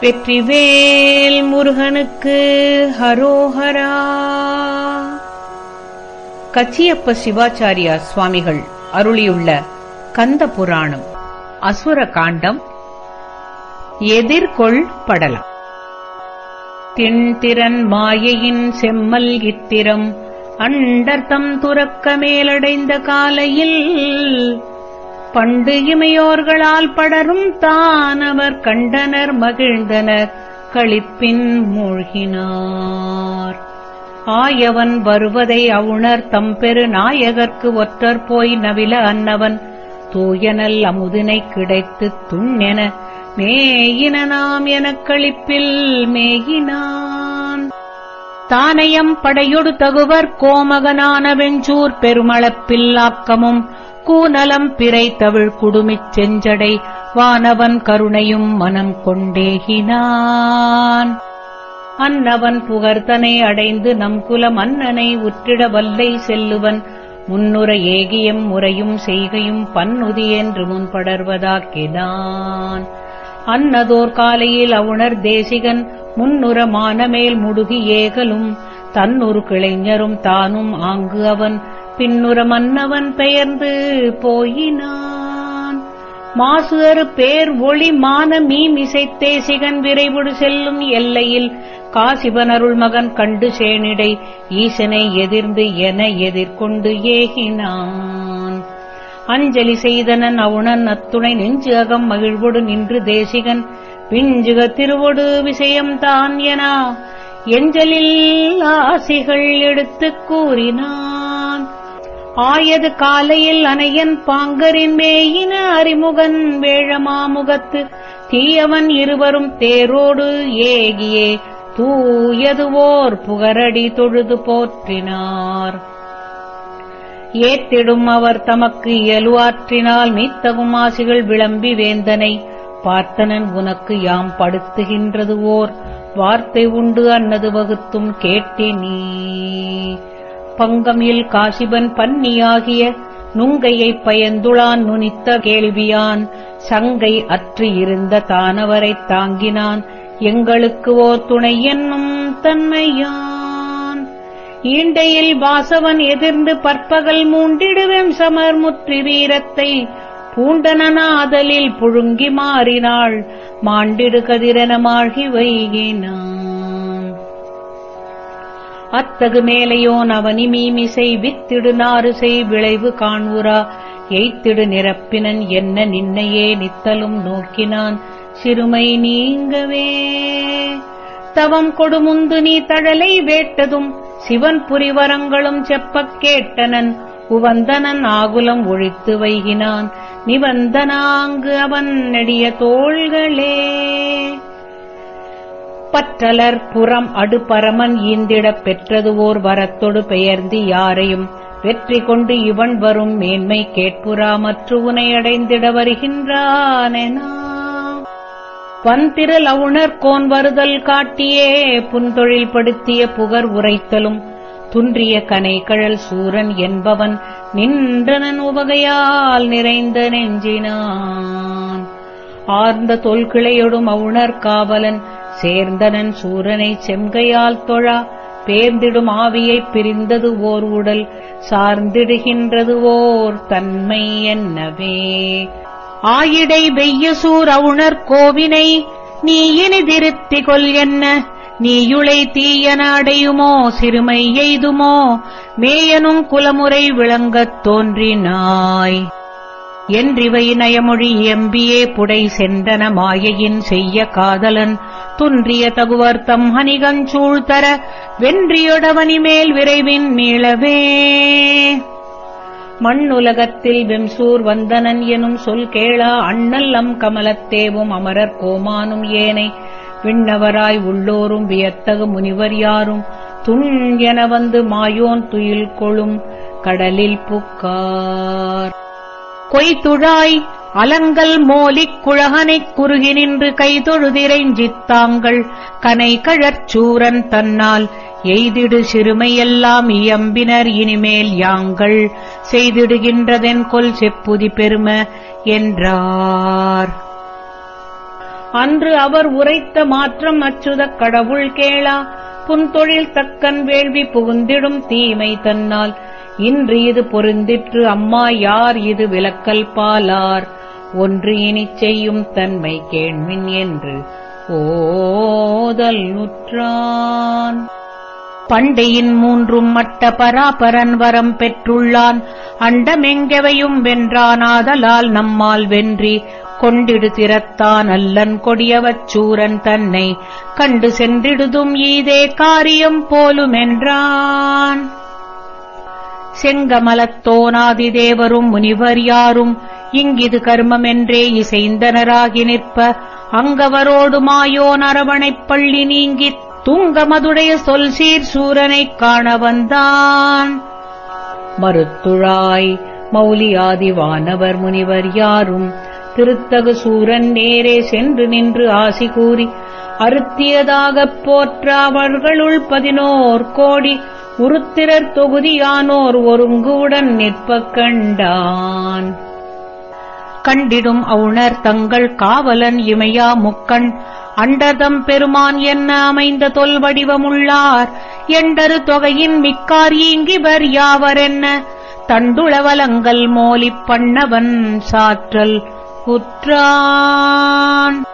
வெற்றிவேல் முருகனுக்கு ஹரோஹரா. கச்சியப்ப சிவாச்சாரியா சுவாமிகள் அருளியுள்ள கந்த புராணம் அசுர காண்டம் எதிர்கொள் படலம். திண்திறன் மாயையின் செம்மல் இத்திரம் அண்டர்தம் துறக்க மேலடைந்த காலையில் பண்டு இமையோர்களால் படரும் தானவர் கண்டனர் மகிழ்ந்தனர் களிப்பின் மூழ்கினார். ஆயவன் வருவதை அவுணர் தம்பெரு நாயகர்க்கு ஒற்றர் போய் நவில அன்னவன் தூயனல் அமுதினை கிடைத்துத் துண்ணென மேயினாம் எனக் களிப்பில் மேயினான். தானயம் படையொடு தகுவர் கோமகனான வெஞ்சூர் பெருமளப்பில் ஆக்கமும் கூநலம் பிறை தவிழ் குடுமிச் செஞ்சடை வானவன் கருணையும் மனம் கொண்டேகினான். அன்னவன் புகர்தனை அடைந்து நம் குல மன்னனை உற்றிட வல்லை செல்லுவன் முன்னுர ஏகியம் முறையும் செய்கையும் பன்னுதி என்று முன்படர்வதாக்கினான் அன்னதோர் காலையில் அவுணர் தேசிகன் முன்னுர மானமேல் முடுகி ஏகலும் தன்னுரு கிளைஞரும் தானும் ஆங்கு அவன் பின்னுற மன்னவன் பெயர்ந்து போயினான். மாசு அறு பேர் ஒளி மான மீமிசைத்தேசிகன் விரைவுடு செல்லும் எல்லையில் காசிபனருள் மகன் கண்டு சேனிடை ஈசனை எதிர்ந்து என எதிர்கொண்டு ஏகினான். அஞ்சலி செய்தனன் அவுணன் அத்துணை நெஞ்சு அகம் மகிழ்வோடு நின்று தேசிகன் விஞ்சுக திருவொடு விஷயம்தான் என. எஞ்சலில் ஆசிகள் எடுத்துக் கூறினான். ஆயது காலையில் அனையன் பாங்கரின் மேயின அறிமுகன் வேழமாமுகத்து. தீயவன் இருவரும் தேரோடு ஏகியே தூயதுவோர் புகரடி தொழுது போற்றினார். ஏத்திடும் அவர் தமக்கு இயலுவாற்றினால் மீத்தகும் ஆசிகள் விளம்பி வேந்தனை. பார்த்தனன் உனக்கு யாம் படுத்துகின்றது ஓர் வார்த்தை உண்டு அன்னது வகுத்தும் கேட்டினீ பங்கமில் காசிபன் பன்னியாகிய நுங்கையைப் பயந்துளான் நுனித்த கேள்வியான். சங்கை அற்று இருந்த தானவரைத் தாங்கினான். எங்களுக்கு ஓர் துணை என்னும் தன்மையான். ஈண்டையில் வாசவன் எதிர்ந்து பற்பகல் மூண்டிடுவெம் சமர் முற்றி வீரத்தை. பூண்டனாதலில் புழுங்கி மாறினாள். மாண்டிடு கதிரென வைகினான். அத்தகு மேலையோன் அவனி மீமிசை வித்திடு செய் விளைவு காண்வுரா எய்த்திடு நிரப்பினன் என்ன நின்னையே நித்தலும் நோக்கினான். சிறுமை நீங்கவே. தவம் கொடுமுந்து நீ தழலை வேட்டதும் சிவன் புரிவரங்களும் செப்பக் கேட்டனன். உவந்தனன் ஆகுலம் ஒழித்து வைகினான். நிவந்தனாங்கு அவன் நெடிய தோள்களே. பற்றலர் புறம் அடுபரமன் ஈந்திடப் பெற்றது ஓர் வரத்தொடு பெயர்ந்து யாரையும் வெற்றி கொண்டு இவன் வரும் மேன்மை கேட்புறா மற்ற உனை அடைந்திட வருகின்றானெனா? வந்திரல் அவுணர் கோன் வருதல் காட்டியே புன்தொழில் படுத்திய புகர் உரைத்தலும் துன்றிய கனைகழல் சூரன் என்பவன் நின்றனன் உவகையால் நிறைந்த நெஞ்சினான். ஆர்ந்த தொல்கிளையொடும் அவுணர் காவலன் சேர்ந்தனன் சூரனை செம்கையால் தொழா பேர்ந்திடும் ஆவியைப் பிரிந்தது ஓர் உடல் சார்ந்திடுகின்றது ஓர் தன்மை என்னவே. ஆயிடை வெய்யசூர் அவுணர் கோவினை நீ இனிதிருத்திக் கொல் என்ன? நீயுளை தீயன அடையுமோ? சிறுமை எய்துமோ? மேயனும் குலமுறை விளங்கத் தோன்றினாய். என்றிவை நயமொழி எம்பியே புடை சென்றன மாயையின் செய்ய காதலன் துன்றிய தகுவர்த்தம் ஹனிகஞ்சூழ்தர வென்றியொடவனி மேல் விரைவின் மீளவே. மண்ணுலகத்தில் வெம்சூர் வந்தனன் எனும் சொல் கேளா அண்ணல் அம் கமலத்தேவும் அமரர் கோமானும் ஏனை. விண்ணவராய் உள்ளோரும் வியத்தகு முனிவர் யாரும் துண் என வந்து மாயோன் துயில் கொளும் கடலில் புக்கார். கொய்துழாய் அலங்கல் மோலிக் குழகனைக் குறுகி நின்று கைதொழுதிரைஞ்சித்தாங்கள். கனை கழற்சூரன் தன்னால் எய்திடு சிறுமையெல்லாம் இயம்பினர் இனிமேல் யாங்கள். செய்திடுகின்றதென் கொல் செப்புதி பெரும என்றார். அன்று அவர் உரைத்த மாற்றம் அச்சுதக் கடவுள் கேளா. புன்தொழில் தக்கன் வேள்வி புகுந்திடும் தீமை தன்னால். இன்று இது பொருந்திற்று அம்மா யார் இது விலக்கல் பாலார்? ஒன்று இனிச் செய்யும் தன்மை கேண்மின் என்று. ஓதல் நுற்றான். பண்டையின் மூன்றும் மட்ட பராபரன் வரம் பெற்றுள்ளான். அண்டமெங்கவையும் வென்றானாதலால் நம்மால் வென்றி. கொண்டிடு திறத்தான் அல்லன் கொடியவச் சூரன் தன்னை. கண்டு சென்றிடுதும் ஈதே காரியம் போலுமென்றான். செங்கமலத்தோனாதி தேவரும் முனிவர் யாரும் இங்கிது கர்மமென்றே இசைந்தனராகி நிற்ப. அங்கவரோடு மாயோன் அரவணைப் பள்ளி நீங்கித் துங்கமதுடைய சொல் சீர் சூரனைக் காண வந்தான் மறுத்துழாய் மௌலியாதி வானவர் முனிவர் யாரும் திருத்தகு சூரன் நேரே சென்று நின்று ஆசி கூறி அறுத்தியதாகப் போற்ற அவர்களுள் பதினோர் கோடி உருத்திரர் தொகுதியானோர் ஒருங்குடன் நிற்பக் கண்டான். கண்டிடும் அவுணர் தங்கள் காவலன் இமையா முக்கண் அண்டர்தம் பெருமான் என்ன அமைந்த தொல் வடிவமுள்ளார்? எண்டரு தொகையின் மிக்கார் ஈங்கிவர் யாவரென்ன? தண்டுளவலங்கள் மோலிப் பண்ணவன் சாற்றல் உற்றான்.